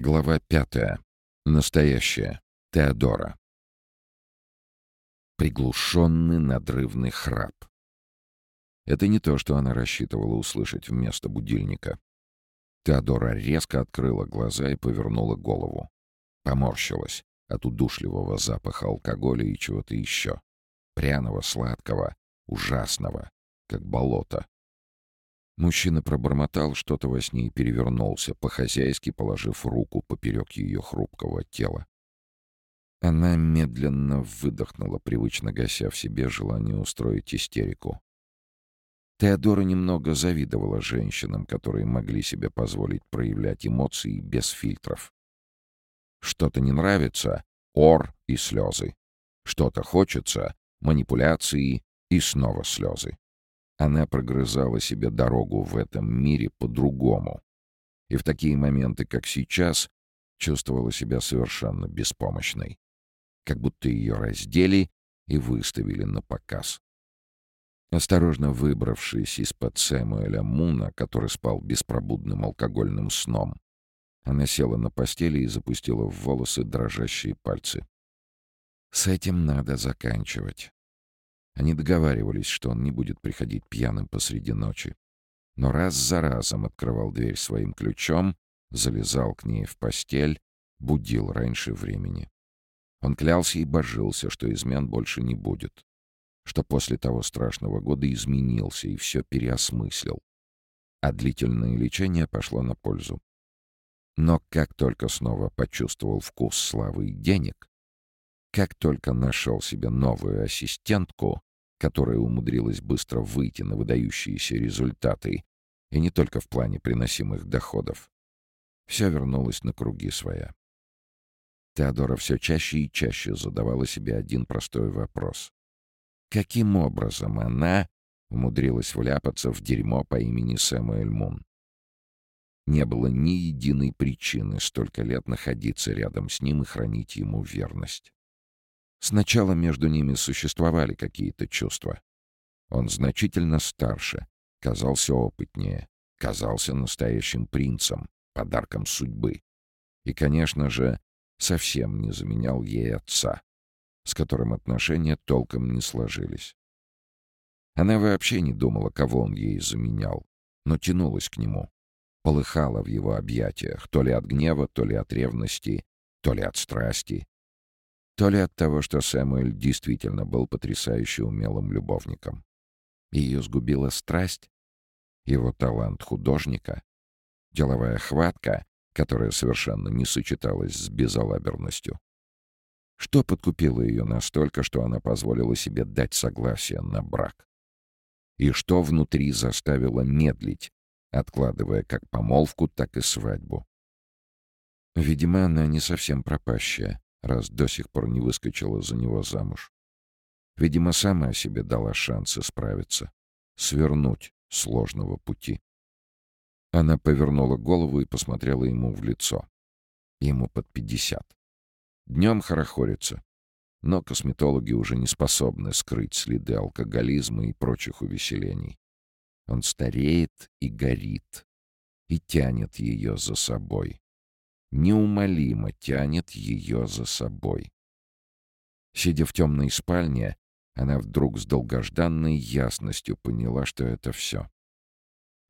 Глава пятая. Настоящая. Теодора. Приглушенный надрывный храп. Это не то, что она рассчитывала услышать вместо будильника. Теодора резко открыла глаза и повернула голову. Поморщилась от удушливого запаха алкоголя и чего-то еще. Пряного, сладкого, ужасного, как болото. Мужчина пробормотал что-то во сне и перевернулся, по-хозяйски положив руку поперек ее хрупкого тела. Она медленно выдохнула, привычно гася в себе желание устроить истерику. Теодора немного завидовала женщинам, которые могли себе позволить проявлять эмоции без фильтров. Что-то не нравится — ор и слезы. Что-то хочется — манипуляции и снова слезы. Она прогрызала себе дорогу в этом мире по-другому. И в такие моменты, как сейчас, чувствовала себя совершенно беспомощной. Как будто ее раздели и выставили на показ. Осторожно выбравшись из-под Сэмуэля Муна, который спал беспробудным алкогольным сном, она села на постели и запустила в волосы дрожащие пальцы. «С этим надо заканчивать. Они договаривались, что он не будет приходить пьяным посреди ночи. Но раз за разом открывал дверь своим ключом, залезал к ней в постель, будил раньше времени. Он клялся и божился, что измен больше не будет. Что после того страшного года изменился и все переосмыслил. А длительное лечение пошло на пользу. Но как только снова почувствовал вкус славы и денег, как только нашел себе новую ассистентку, которая умудрилась быстро выйти на выдающиеся результаты, и не только в плане приносимых доходов. Все вернулось на круги своя. Теодора все чаще и чаще задавала себе один простой вопрос. Каким образом она умудрилась вляпаться в дерьмо по имени Сэмуэль Мун? Не было ни единой причины столько лет находиться рядом с ним и хранить ему верность. Сначала между ними существовали какие-то чувства. Он значительно старше, казался опытнее, казался настоящим принцем, подарком судьбы. И, конечно же, совсем не заменял ей отца, с которым отношения толком не сложились. Она вообще не думала, кого он ей заменял, но тянулась к нему, полыхала в его объятиях, то ли от гнева, то ли от ревности, то ли от страсти, то ли от того, что Сэмуэль действительно был потрясающе умелым любовником. Ее сгубила страсть, его талант художника, деловая хватка, которая совершенно не сочеталась с безалаберностью. Что подкупило ее настолько, что она позволила себе дать согласие на брак? И что внутри заставило медлить, откладывая как помолвку, так и свадьбу? Видимо, она не совсем пропащая раз до сих пор не выскочила за него замуж. Видимо, сама себе дала шанс исправиться, свернуть сложного пути. Она повернула голову и посмотрела ему в лицо. Ему под пятьдесят. Днем хорохорится, но косметологи уже не способны скрыть следы алкоголизма и прочих увеселений. Он стареет и горит, и тянет ее за собой неумолимо тянет ее за собой. Сидя в темной спальне, она вдруг с долгожданной ясностью поняла, что это все.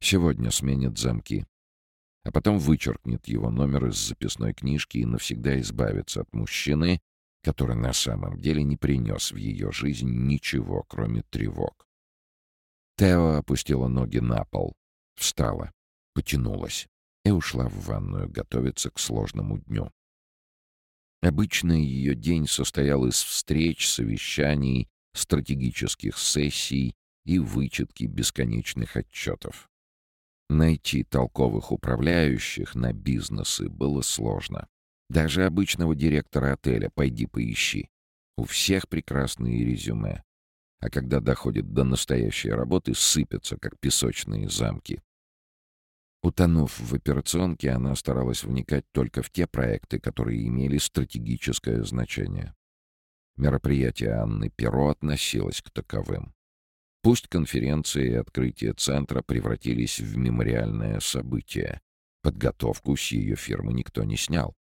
Сегодня сменит замки, а потом вычеркнет его номер из записной книжки и навсегда избавится от мужчины, который на самом деле не принес в ее жизнь ничего, кроме тревог. Тео опустила ноги на пол, встала, потянулась и ушла в ванную готовиться к сложному дню. Обычно ее день состоял из встреч, совещаний, стратегических сессий и вычетки бесконечных отчетов. Найти толковых управляющих на бизнесы было сложно. Даже обычного директора отеля пойди поищи. У всех прекрасные резюме. А когда доходит до настоящей работы, сыпятся, как песочные замки. Утонув в операционке, она старалась вникать только в те проекты, которые имели стратегическое значение. Мероприятие Анны Перо относилось к таковым. Пусть конференции и открытие центра превратились в мемориальное событие, Подготовку с ее фирмы никто не снял.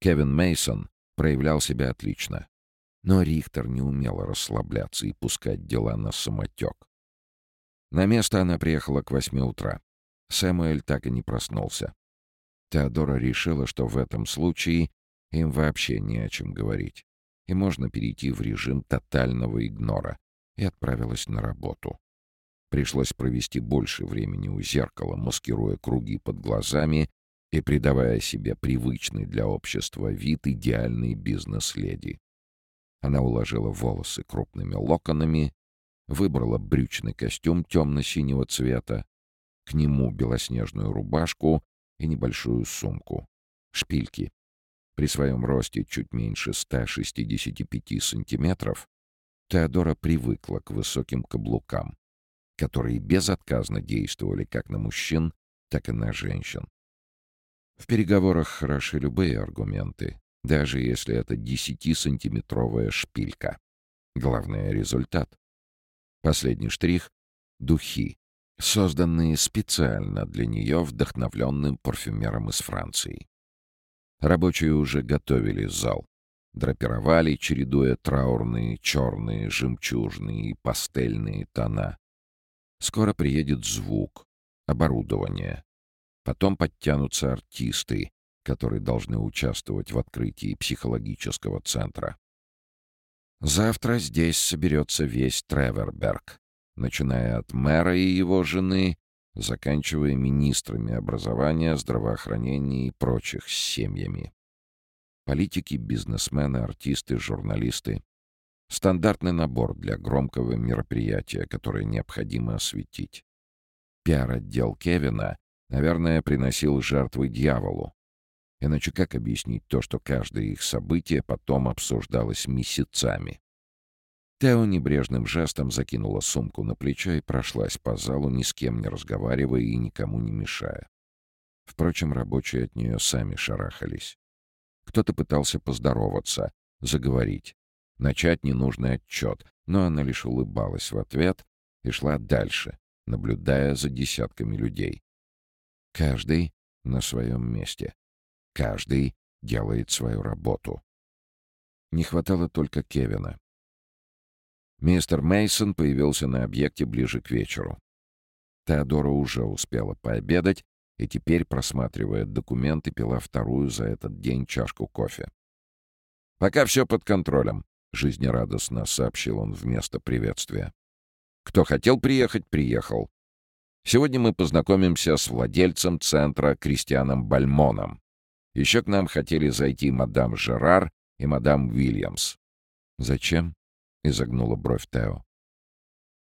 Кевин Мейсон проявлял себя отлично. Но Рихтер не умела расслабляться и пускать дела на самотек. На место она приехала к восьми утра. Сэмуэль так и не проснулся. Теодора решила, что в этом случае им вообще не о чем говорить, и можно перейти в режим тотального игнора, и отправилась на работу. Пришлось провести больше времени у зеркала, маскируя круги под глазами и придавая себе привычный для общества вид идеальной бизнес-леди. Она уложила волосы крупными локонами, выбрала брючный костюм темно-синего цвета, к нему белоснежную рубашку и небольшую сумку. Шпильки. При своем росте чуть меньше 165 сантиметров Теодора привыкла к высоким каблукам, которые безотказно действовали как на мужчин, так и на женщин. В переговорах хороши любые аргументы, даже если это 10-сантиметровая шпилька. Главное — результат. Последний штрих — духи, созданные специально для нее вдохновленным парфюмером из Франции. Рабочие уже готовили зал. Драпировали, чередуя траурные, черные, жемчужные и пастельные тона. Скоро приедет звук, оборудование. Потом подтянутся артисты, которые должны участвовать в открытии психологического центра. Завтра здесь соберется весь Треверберг, начиная от мэра и его жены, заканчивая министрами образования, здравоохранения и прочих семьями. Политики, бизнесмены, артисты, журналисты. Стандартный набор для громкого мероприятия, которое необходимо осветить. Пиар-отдел Кевина, наверное, приносил жертвы дьяволу, Иначе как объяснить то, что каждое их событие потом обсуждалось месяцами? Тео небрежным жестом закинула сумку на плечо и прошлась по залу, ни с кем не разговаривая и никому не мешая. Впрочем, рабочие от нее сами шарахались. Кто-то пытался поздороваться, заговорить, начать ненужный отчет, но она лишь улыбалась в ответ и шла дальше, наблюдая за десятками людей. Каждый на своем месте. Каждый делает свою работу. Не хватало только Кевина. Мистер Мейсон появился на объекте ближе к вечеру. Теодора уже успела пообедать и теперь, просматривая документы, пила вторую за этот день чашку кофе. «Пока все под контролем», — жизнерадостно сообщил он вместо приветствия. «Кто хотел приехать, приехал. Сегодня мы познакомимся с владельцем центра Кристианом Бальмоном. Еще к нам хотели зайти мадам Жерар и мадам Уильямс. «Зачем?» — изогнула бровь Тео.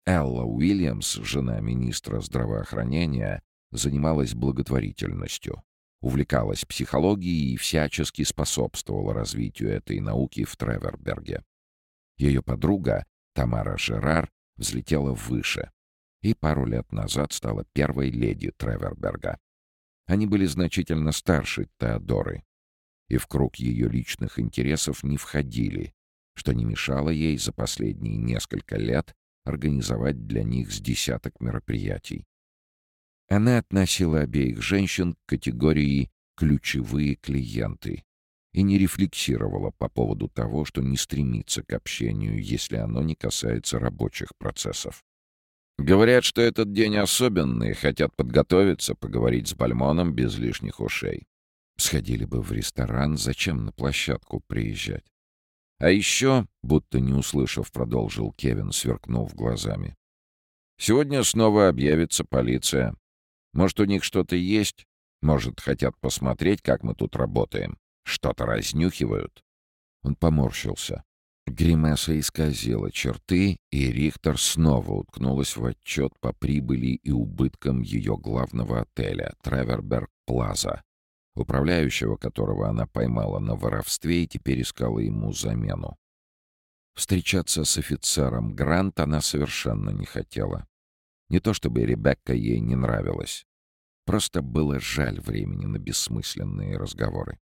Элла Уильямс, жена министра здравоохранения, занималась благотворительностью, увлекалась психологией и всячески способствовала развитию этой науки в Треверберге. Ее подруга, Тамара Жерар, взлетела выше и пару лет назад стала первой леди Треверберга. Они были значительно старше Теодоры и в круг ее личных интересов не входили, что не мешало ей за последние несколько лет организовать для них с десяток мероприятий. Она относила обеих женщин к категории «ключевые клиенты» и не рефлексировала по поводу того, что не стремится к общению, если оно не касается рабочих процессов. Говорят, что этот день особенный, хотят подготовиться, поговорить с Бальмоном без лишних ушей. Сходили бы в ресторан, зачем на площадку приезжать? А еще, будто не услышав, продолжил Кевин, сверкнув глазами. Сегодня снова объявится полиция. Может, у них что-то есть? Может, хотят посмотреть, как мы тут работаем? Что-то разнюхивают?» Он поморщился. Гримаса исказила черты, и Рихтер снова уткнулась в отчет по прибыли и убыткам ее главного отеля «Треверберг Плаза», управляющего которого она поймала на воровстве и теперь искала ему замену. Встречаться с офицером Грант она совершенно не хотела. Не то чтобы Ребекка ей не нравилась. Просто было жаль времени на бессмысленные разговоры.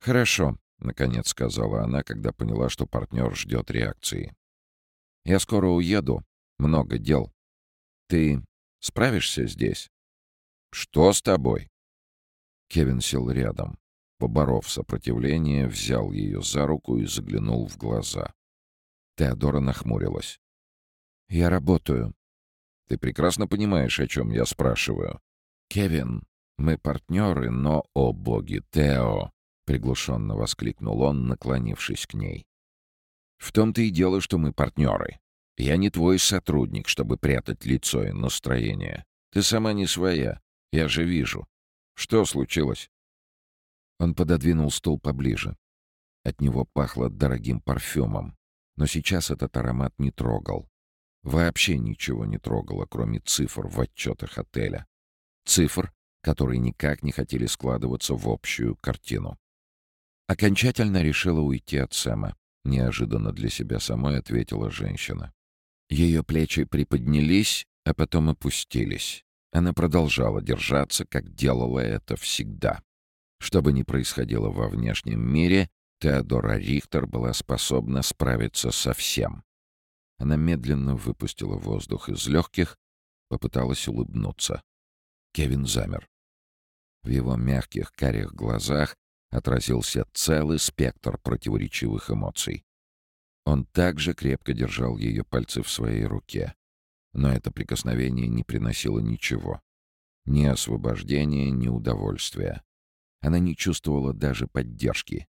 «Хорошо», — наконец сказала она, когда поняла, что партнер ждет реакции. «Я скоро уеду. Много дел. Ты справишься здесь?» «Что с тобой?» Кевин сел рядом. Поборов сопротивление, взял ее за руку и заглянул в глаза. Теодора нахмурилась. «Я работаю». «Ты прекрасно понимаешь, о чем я спрашиваю». «Кевин, мы партнеры, но, о боги, Тео!» — приглушенно воскликнул он, наклонившись к ней. «В том-то и дело, что мы партнеры. Я не твой сотрудник, чтобы прятать лицо и настроение. Ты сама не своя. Я же вижу. Что случилось?» Он пододвинул стул поближе. От него пахло дорогим парфюмом, но сейчас этот аромат не трогал. Вообще ничего не трогало, кроме цифр в отчетах отеля. Цифр, которые никак не хотели складываться в общую картину. Окончательно решила уйти от Сэма. Неожиданно для себя самой ответила женщина. Ее плечи приподнялись, а потом опустились. Она продолжала держаться, как делала это всегда. Что бы ни происходило во внешнем мире, Теодора Рихтер была способна справиться со всем. Она медленно выпустила воздух из легких, попыталась улыбнуться. Кевин замер. В его мягких карих глазах отразился целый спектр противоречивых эмоций. Он также крепко держал ее пальцы в своей руке. Но это прикосновение не приносило ничего. Ни освобождения, ни удовольствия. Она не чувствовала даже поддержки.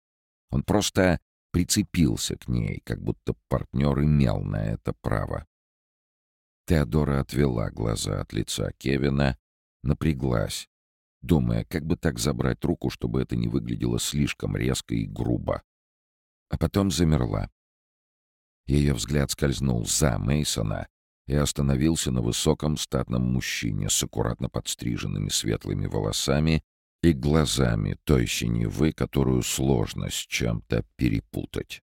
Он просто прицепился к ней, как будто партнер имел на это право. Теодора отвела глаза от лица Кевина, напряглась, думая, как бы так забрать руку, чтобы это не выглядело слишком резко и грубо. А потом замерла. Ее взгляд скользнул за Мейсона и остановился на высоком статном мужчине с аккуратно подстриженными светлыми волосами и глазами той синевы, которую сложно с чем-то перепутать.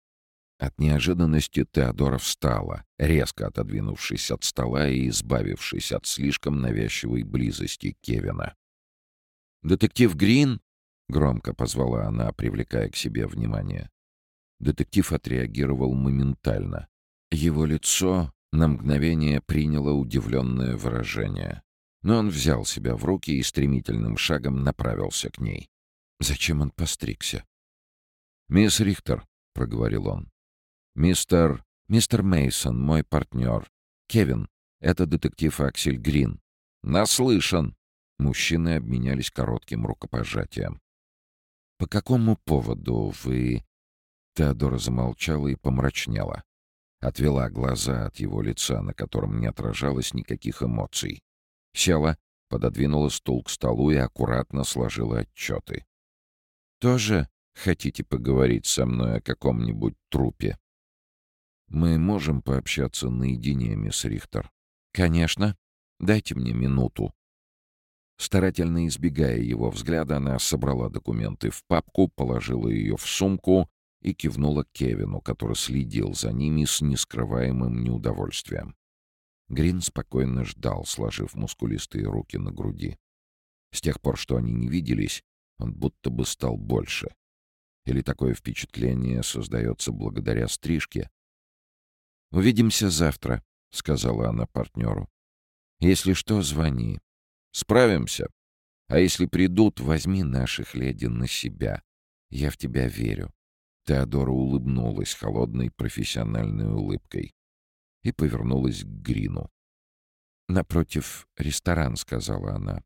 От неожиданности Теодора встала, резко отодвинувшись от стола и избавившись от слишком навязчивой близости Кевина. «Детектив Грин?» — громко позвала она, привлекая к себе внимание. Детектив отреагировал моментально. Его лицо на мгновение приняло удивленное выражение. Но он взял себя в руки и стремительным шагом направился к ней. Зачем он постригся? «Мисс Рихтер», — проговорил он. «Мистер... Мистер Мейсон, мой партнер. Кевин, это детектив Аксель Грин». «Наслышан!» Мужчины обменялись коротким рукопожатием. «По какому поводу вы...» Теодора замолчала и помрачнела. Отвела глаза от его лица, на котором не отражалось никаких эмоций. Села, пододвинула стул к столу и аккуратно сложила отчеты. «Тоже хотите поговорить со мной о каком-нибудь трупе?» «Мы можем пообщаться наедине, мисс Рихтер?» «Конечно. Дайте мне минуту». Старательно избегая его взгляда, она собрала документы в папку, положила ее в сумку и кивнула Кевину, который следил за ними с нескрываемым неудовольствием. Грин спокойно ждал, сложив мускулистые руки на груди. С тех пор, что они не виделись, он будто бы стал больше. Или такое впечатление создается благодаря стрижке? «Увидимся завтра», — сказала она партнеру. «Если что, звони. Справимся. А если придут, возьми наших леди на себя. Я в тебя верю». Теодора улыбнулась холодной профессиональной улыбкой и повернулась к Грину. «Напротив ресторан», — сказала она.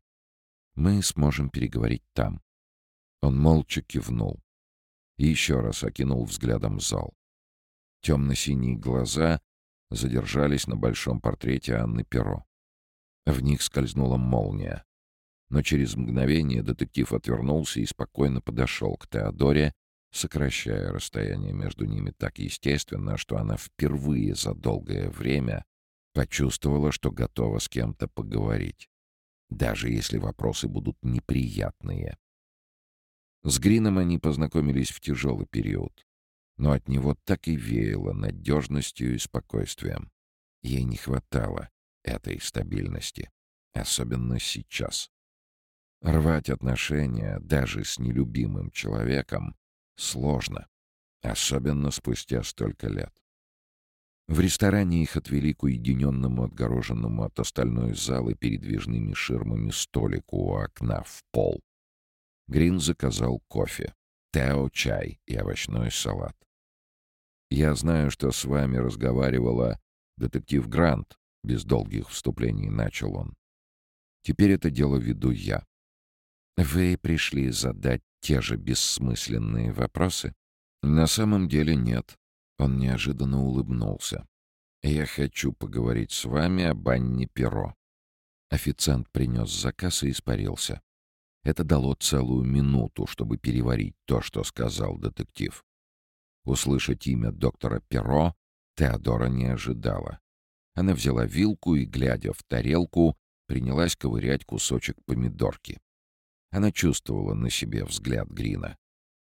«Мы сможем переговорить там». Он молча кивнул и еще раз окинул взглядом зал. Темно-синие глаза задержались на большом портрете Анны Перо. В них скользнула молния. Но через мгновение детектив отвернулся и спокойно подошел к Теодоре, сокращая расстояние между ними так естественно, что она впервые за долгое время почувствовала, что готова с кем-то поговорить, даже если вопросы будут неприятные. С Грином они познакомились в тяжелый период, но от него так и веяло надежностью и спокойствием. Ей не хватало этой стабильности, особенно сейчас. Рвать отношения даже с нелюбимым человеком Сложно. Особенно спустя столько лет. В ресторане их отвели к уединенному, отгороженному от остальной залы передвижными ширмами столику у окна в пол. Грин заказал кофе, Тео чай и овощной салат. «Я знаю, что с вами разговаривала детектив Грант», — без долгих вступлений начал он. «Теперь это дело веду я. Вы пришли задать те же бессмысленные вопросы?» «На самом деле нет». Он неожиданно улыбнулся. «Я хочу поговорить с вами об Анне Перо». Официант принес заказ и испарился. Это дало целую минуту, чтобы переварить то, что сказал детектив. Услышать имя доктора Перо Теодора не ожидала. Она взяла вилку и, глядя в тарелку, принялась ковырять кусочек помидорки. Она чувствовала на себе взгляд Грина.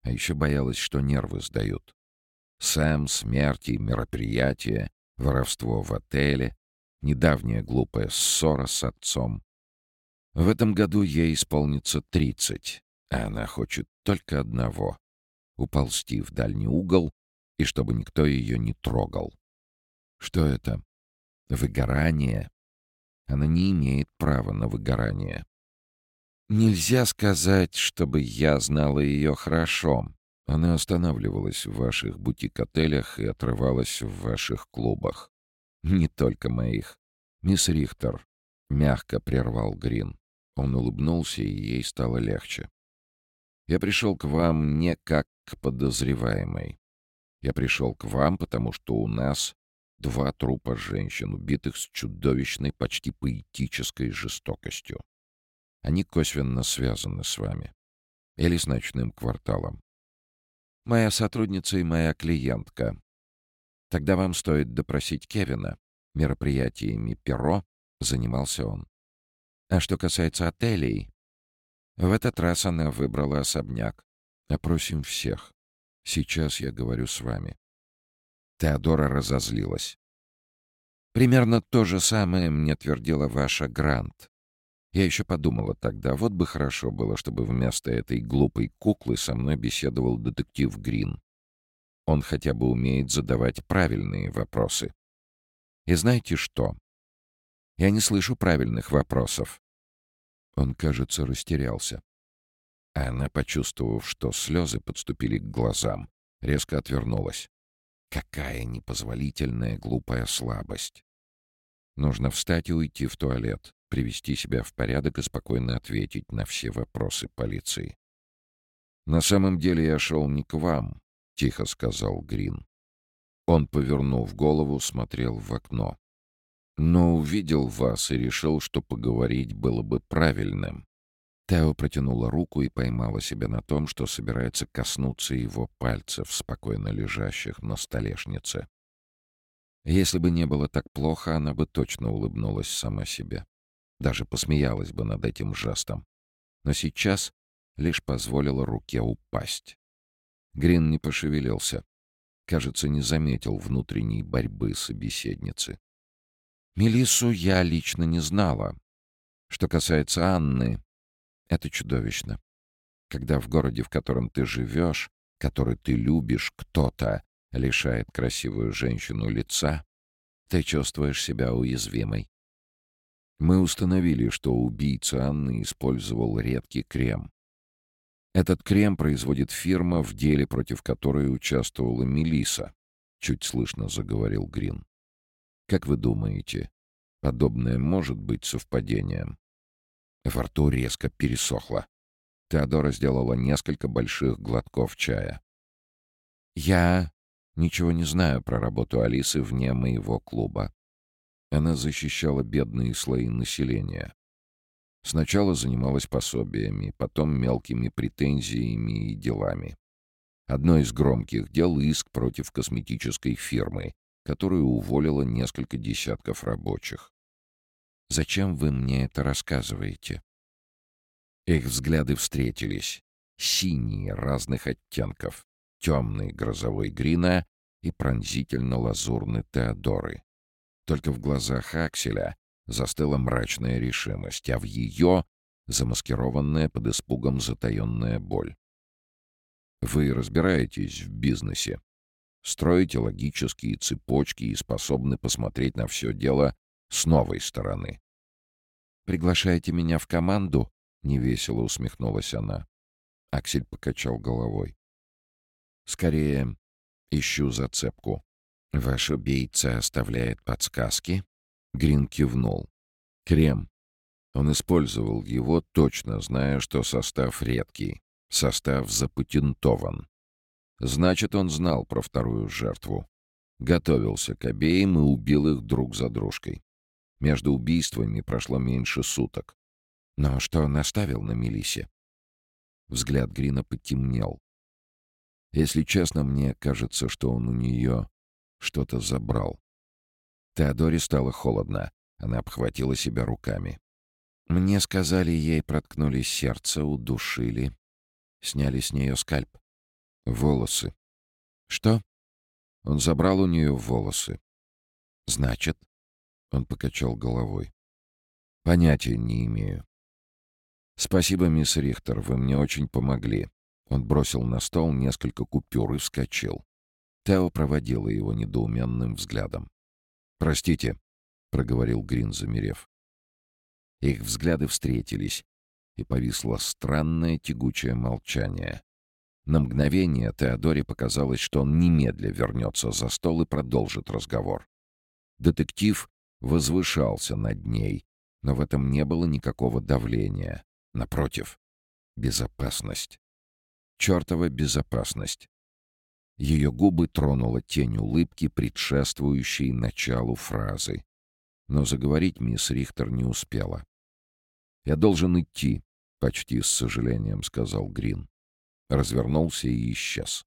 А еще боялась, что нервы сдают. Сэм, смерти, мероприятия, воровство в отеле, недавняя глупая ссора с отцом. В этом году ей исполнится тридцать, а она хочет только одного — уползти в дальний угол и чтобы никто ее не трогал. Что это? Выгорание? Она не имеет права на выгорание. Нельзя сказать, чтобы я знала ее хорошо. Она останавливалась в ваших бутик-отелях и отрывалась в ваших клубах. Не только моих. Мисс Рихтер мягко прервал Грин. Он улыбнулся, и ей стало легче. «Я пришел к вам не как к подозреваемой. Я пришел к вам, потому что у нас два трупа женщин, убитых с чудовищной, почти поэтической жестокостью. Они косвенно связаны с вами. Или с ночным кварталом. Моя сотрудница и моя клиентка. Тогда вам стоит допросить Кевина. Мероприятиями «Перо» занимался он. А что касается отелей, в этот раз она выбрала особняк. Опросим всех. Сейчас я говорю с вами. Теодора разозлилась. Примерно то же самое мне твердила ваша Грант. Я еще подумала тогда, вот бы хорошо было, чтобы вместо этой глупой куклы со мной беседовал детектив Грин. Он хотя бы умеет задавать правильные вопросы. И знаете что? Я не слышу правильных вопросов. Он, кажется, растерялся. А она, почувствовав, что слезы подступили к глазам, резко отвернулась. Какая непозволительная глупая слабость. Нужно встать и уйти в туалет, привести себя в порядок и спокойно ответить на все вопросы полиции. «На самом деле я шел не к вам», — тихо сказал Грин. Он, повернув голову, смотрел в окно но увидел вас и решил, что поговорить было бы правильным. Тео протянула руку и поймала себя на том, что собирается коснуться его пальцев, спокойно лежащих на столешнице. Если бы не было так плохо, она бы точно улыбнулась сама себе. Даже посмеялась бы над этим жестом. Но сейчас лишь позволила руке упасть. Грин не пошевелился. Кажется, не заметил внутренней борьбы собеседницы. Мелиссу я лично не знала. Что касается Анны, это чудовищно. Когда в городе, в котором ты живешь, который ты любишь, кто-то лишает красивую женщину лица, ты чувствуешь себя уязвимой. Мы установили, что убийца Анны использовал редкий крем. Этот крем производит фирма, в деле против которой участвовала Мелиса, чуть слышно заговорил Грин. Как вы думаете, подобное может быть совпадением? Во рту резко пересохло. Теодора сделала несколько больших глотков чая. «Я ничего не знаю про работу Алисы вне моего клуба. Она защищала бедные слои населения. Сначала занималась пособиями, потом мелкими претензиями и делами. Одно из громких дел — иск против косметической фирмы, которую уволила несколько десятков рабочих. «Зачем вы мне это рассказываете?» Их взгляды встретились. Синие разных оттенков. Темный грозовой Грина и пронзительно-лазурный Теодоры. Только в глазах Акселя застыла мрачная решимость, а в ее — замаскированная под испугом затаенная боль. «Вы разбираетесь в бизнесе?» строите логические цепочки и способны посмотреть на все дело с новой стороны. «Приглашаете меня в команду?» — невесело усмехнулась она. Аксель покачал головой. «Скорее, ищу зацепку. Ваш убийца оставляет подсказки?» Грин кивнул. «Крем. Он использовал его, точно зная, что состав редкий. Состав запатентован. Значит, он знал про вторую жертву. Готовился к обеим и убил их друг за дружкой. Между убийствами прошло меньше суток. Но что он оставил на Мелисе? Взгляд Грина потемнел. Если честно, мне кажется, что он у нее что-то забрал. Теодоре стало холодно. Она обхватила себя руками. Мне сказали, ей проткнули сердце, удушили. Сняли с нее скальп. Волосы. Что? Он забрал у нее волосы. Значит? Он покачал головой. Понятия не имею. Спасибо, мисс Рихтер, вы мне очень помогли. Он бросил на стол несколько купюр и вскочил. Тео проводила его недоуменным взглядом. «Простите», — проговорил Грин, замерев. Их взгляды встретились, и повисло странное тягучее молчание. На мгновение Теодоре показалось, что он немедля вернется за стол и продолжит разговор. Детектив возвышался над ней, но в этом не было никакого давления. Напротив, безопасность. Чёртова безопасность. Ее губы тронула тень улыбки, предшествующей началу фразы. Но заговорить мисс Рихтер не успела. «Я должен идти», — почти с сожалением сказал Грин. Развернулся и исчез.